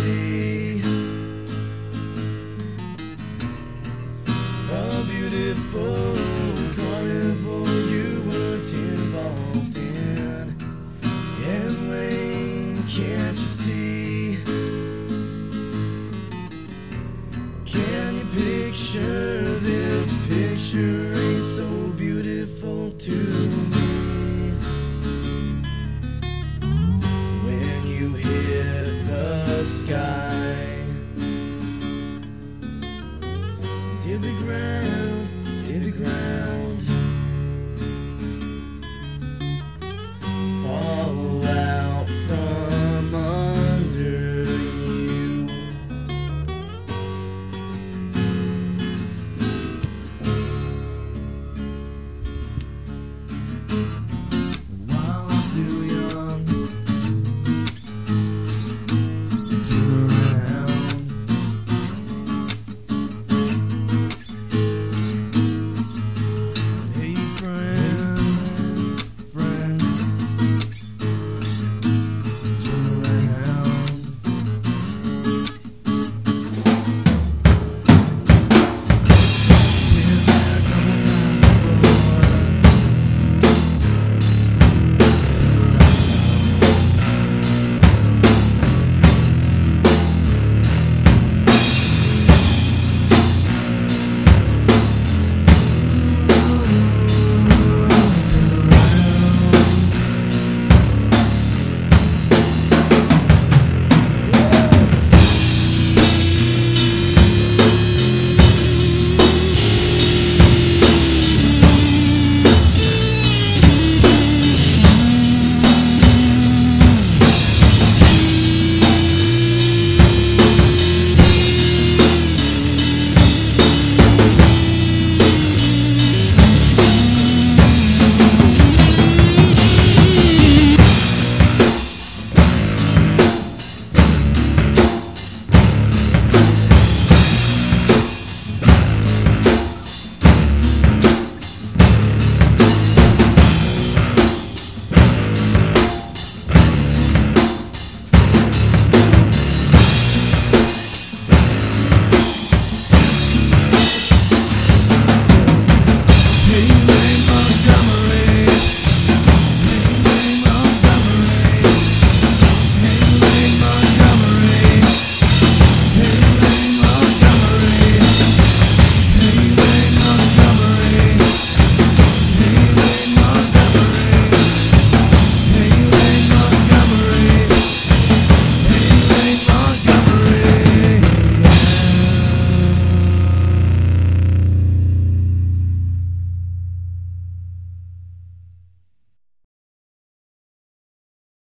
see a beautiful carnival you weren't involved in? And Wayne, can't you see? Can you picture this picture ain't so beautiful to